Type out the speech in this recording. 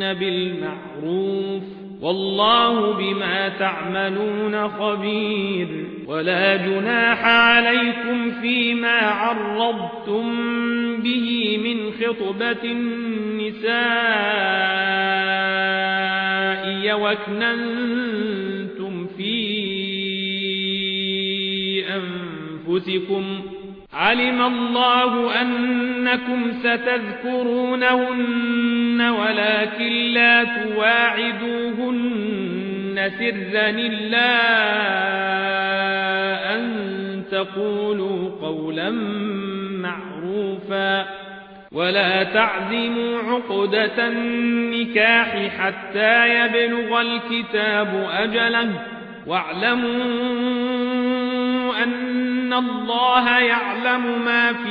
بالمعروف والله بما تعملون خبير ولا جناح عليكم فيما عرضتم به من خطبة النساء وكننتم في أنفسكم علم الله أنكم ستذكرونهن ولكن لا تواعدوهن سرا إلا أن تقولوا قولا معروفا. ولا تعزموا عقدة النكاح حتى يبلغ الكتاب أجله. واعلموا أن الله يعلم ما في